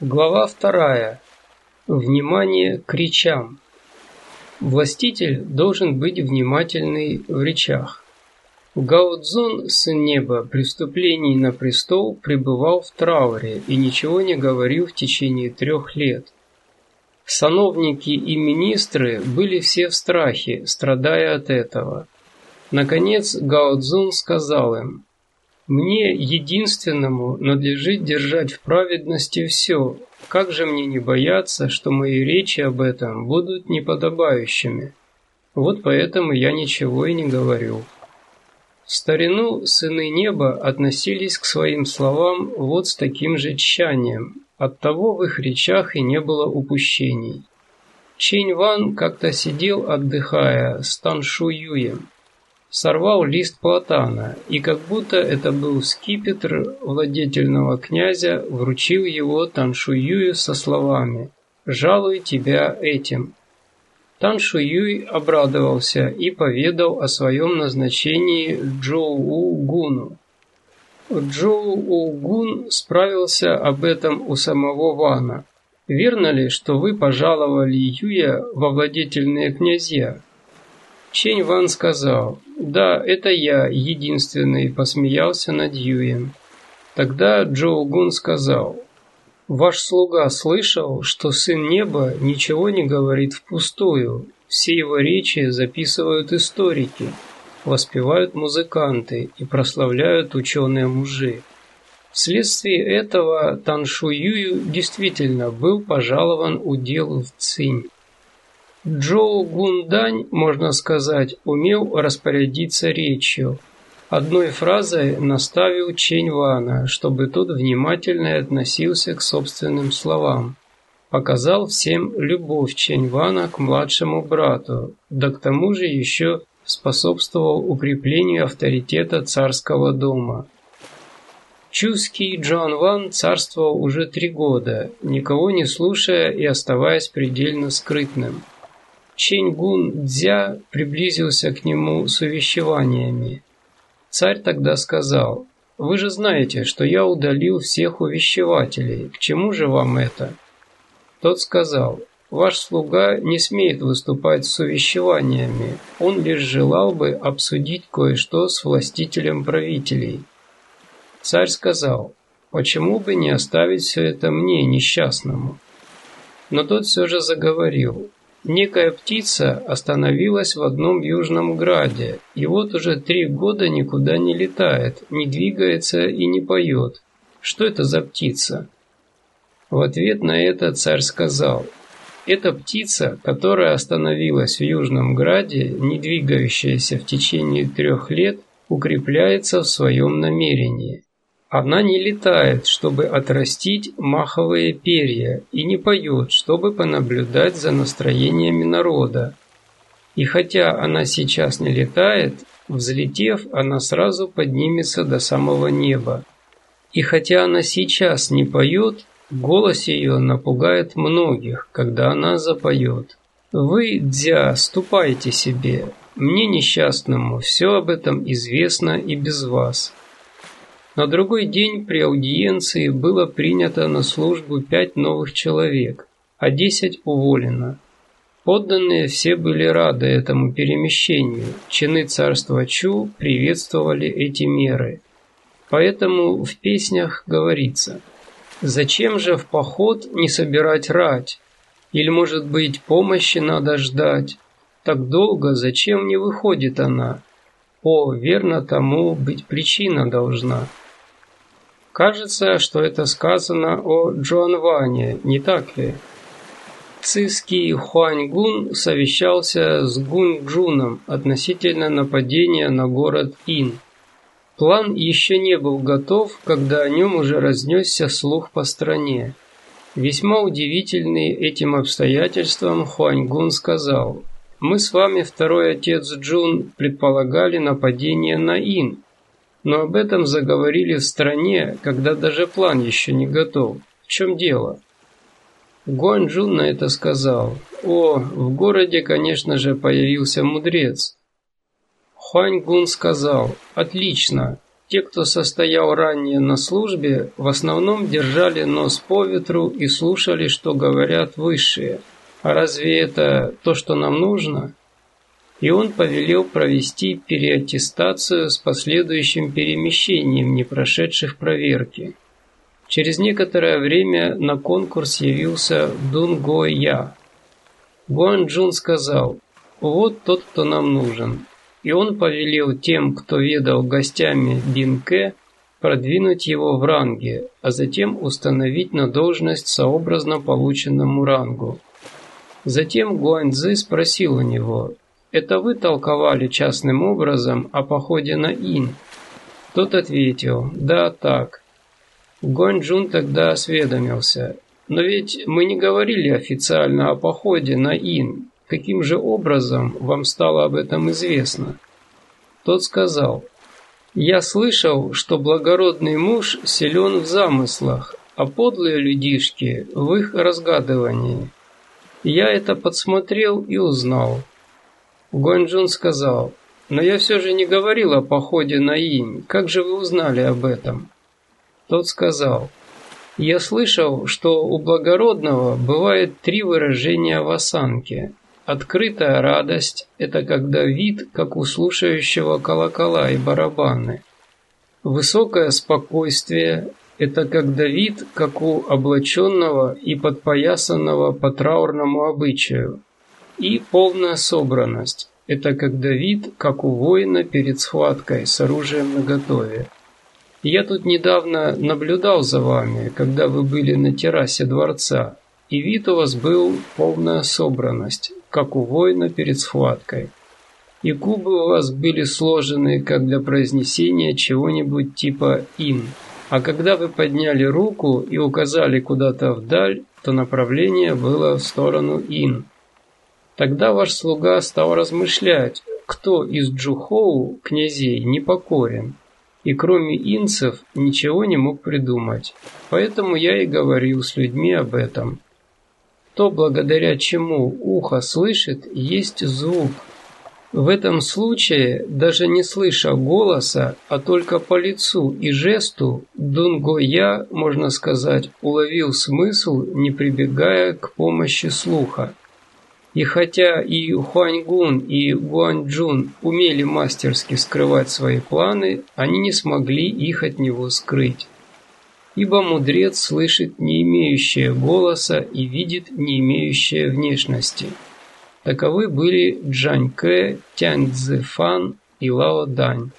Глава вторая. Внимание к речам. Властитель должен быть внимательный в речах. Гаудзон, сын неба, при на престол пребывал в трауре и ничего не говорил в течение трех лет. Сановники и министры были все в страхе, страдая от этого. Наконец Гаудзун сказал им, мне, единственному, надлежит держать в праведности все. Как же мне не бояться, что мои речи об этом будут неподобающими? Вот поэтому я ничего и не говорю. В старину сыны неба относились к своим словам вот с таким же тщанием. Оттого в их речах и не было упущений. Чень Ван как-то сидел, отдыхая, с Таншу Юем сорвал лист платана и, как будто это был скипетр владетельного князя, вручил его Таншуюю со словами «Жалую тебя этим». Таншуюй обрадовался и поведал о своем назначении Джоу Гуну. Джоу Гун справился об этом у самого Вана. «Верно ли, что вы пожаловали Юя во владетельные князья?» Чень Ван сказал, «Да, это я, единственный, посмеялся над Юем». Тогда Джоу Гун сказал, «Ваш слуга слышал, что Сын Неба ничего не говорит впустую, все его речи записывают историки, воспевают музыканты и прославляют ученые-мужи». Вследствие этого Таншу Юю действительно был пожалован удел в Цинь. Джоу Гундань, можно сказать, умел распорядиться речью. Одной фразой наставил Чень Вана, чтобы тот внимательно относился к собственным словам. Показал всем любовь Чень Вана к младшему брату, да к тому же еще способствовал укреплению авторитета царского дома. Чуский Джоан Ван царствовал уже три года, никого не слушая и оставаясь предельно скрытным. Чень-гун Дзя приблизился к нему с увещеваниями. Царь тогда сказал, «Вы же знаете, что я удалил всех увещевателей. К чему же вам это?» Тот сказал, «Ваш слуга не смеет выступать с увещеваниями. Он лишь желал бы обсудить кое-что с властителем правителей». Царь сказал, «Почему бы не оставить все это мне, несчастному?» Но тот все же заговорил, Некая птица остановилась в одном южном граде, и вот уже три года никуда не летает, не двигается и не поет. Что это за птица? В ответ на это царь сказал, «Эта птица, которая остановилась в Южном Граде, не двигающаяся в течение трех лет, укрепляется в своем намерении. Она не летает, чтобы отрастить маховые перья, и не поет, чтобы понаблюдать за настроениями народа. И хотя она сейчас не летает, взлетев, она сразу поднимется до самого неба. И хотя она сейчас не поет, голос ее напугает многих, когда она запоет. Вы, Дзя, ступайте себе. Мне несчастному все об этом известно и без вас. На другой день при аудиенции было принято на службу пять новых человек, а десять уволено. Подданные все были рады этому перемещению, чины царства Чу приветствовали эти меры. Поэтому в песнях говорится «Зачем же в поход не собирать рать? Или, может быть, помощи надо ждать? Так долго зачем не выходит она? О, верно тому быть причина должна». Кажется, что это сказано о Джуанване, не так ли? Циский Хуаньгун совещался с Гунджуном относительно нападения на город Ин. План еще не был готов, когда о нем уже разнесся слух по стране. Весьма удивительный этим обстоятельством Хуаньгун сказал, «Мы с вами, второй отец Джун, предполагали нападение на Ин, но об этом заговорили в стране, когда даже план еще не готов. В чем дело? Гуанчжун на это сказал. О, в городе, конечно же, появился мудрец. Хуань Гун сказал, отлично, Те, кто состоял ранее на службе, в основном держали нос по ветру и слушали, что говорят высшие. А разве это то, что нам нужно? И он повелел провести переаттестацию с последующим перемещением не прошедших проверки. Через некоторое время на конкурс явился Дун Го Я. Гуан Джун сказал, «Вот тот, кто нам нужен и он повелел тем, кто ведал гостями Бинке, продвинуть его в ранге, а затем установить на должность сообразно полученному рангу. Затем Гуаньцзы спросил у него, «Это вы толковали частным образом о походе на Ин?» Тот ответил, «Да, так». Гуанчжун тогда осведомился, «Но ведь мы не говорили официально о походе на Ин, Каким же образом вам стало об этом известно? Тот сказал, «Я слышал, что благородный муж силен в замыслах, а подлые людишки в их разгадывании. Я это подсмотрел и узнал». Гуанчжун сказал, «Но я все же не говорил о походе на Инь. Как же вы узнали об этом?» Тот сказал, «Я слышал, что у благородного бывает три выражения в осанке. Открытая радость – это когда вид, как у слушающего колокола и барабаны. Высокое спокойствие – это когда вид, как у облаченного и подпоясанного по траурному обычаю. И полная собранность – это когда вид, как у воина перед схваткой с оружием наготове. Я тут недавно наблюдал за вами, когда вы были на террасе дворца, и вид у вас был полная собранность, как у воина перед схваткой. И губы у вас были сложены, как для произнесения чего-нибудь типа «ин». А когда вы подняли руку и указали куда-то вдаль, то направление было в сторону «ин». Тогда ваш слуга стал размышлять, кто из Джухоу, князей, непокорен, и кроме инцев ничего не мог придумать. Поэтому я и говорил с людьми об этом то, благодаря чему ухо слышит, есть звук. В этом случае, даже не слыша голоса, а только по лицу и жесту, Дунго-Я, можно сказать, уловил смысл, не прибегая к помощи слуха. И хотя и Хуаньгун, и Гуанчжун умели мастерски скрывать свои планы, они не смогли их от него скрыть ибо мудрец слышит не имеющее голоса и видит не имеющее внешности. Таковы были Джаньке, Тяньцзэфан и Лао Дань.